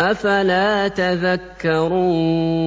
أَفَلَا تَذَكَّرُونَ